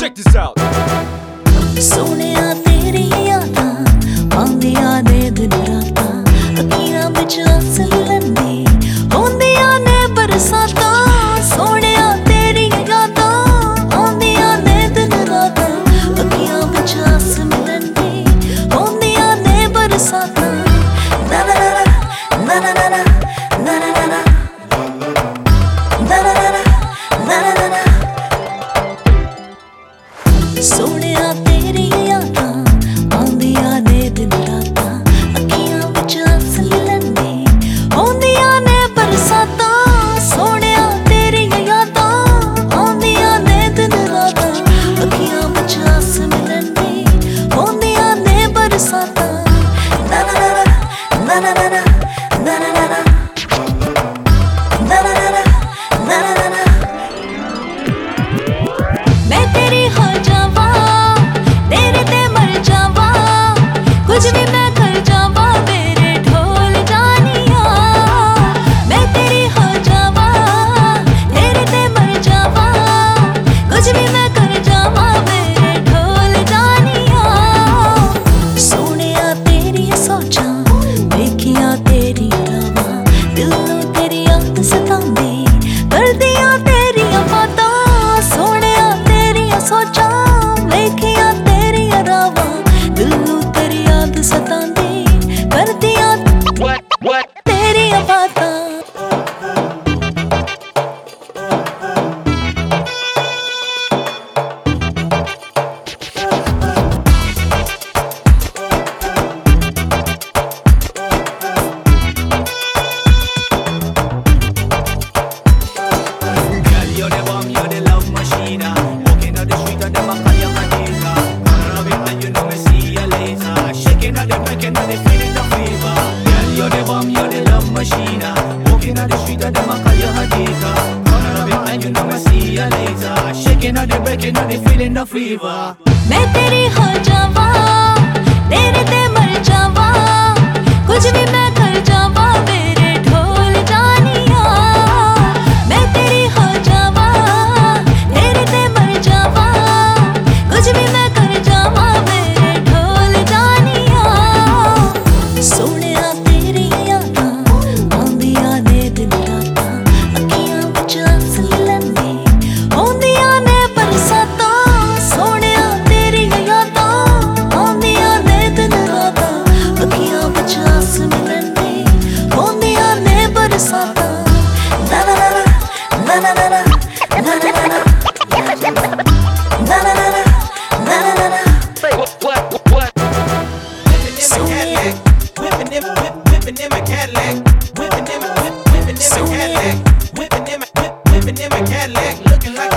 Check this out. na na na na मैं तेरी हो जावा तेरे Whipping in my Cadillac. whippin' in my whip, in my in my Cadillac. Looking like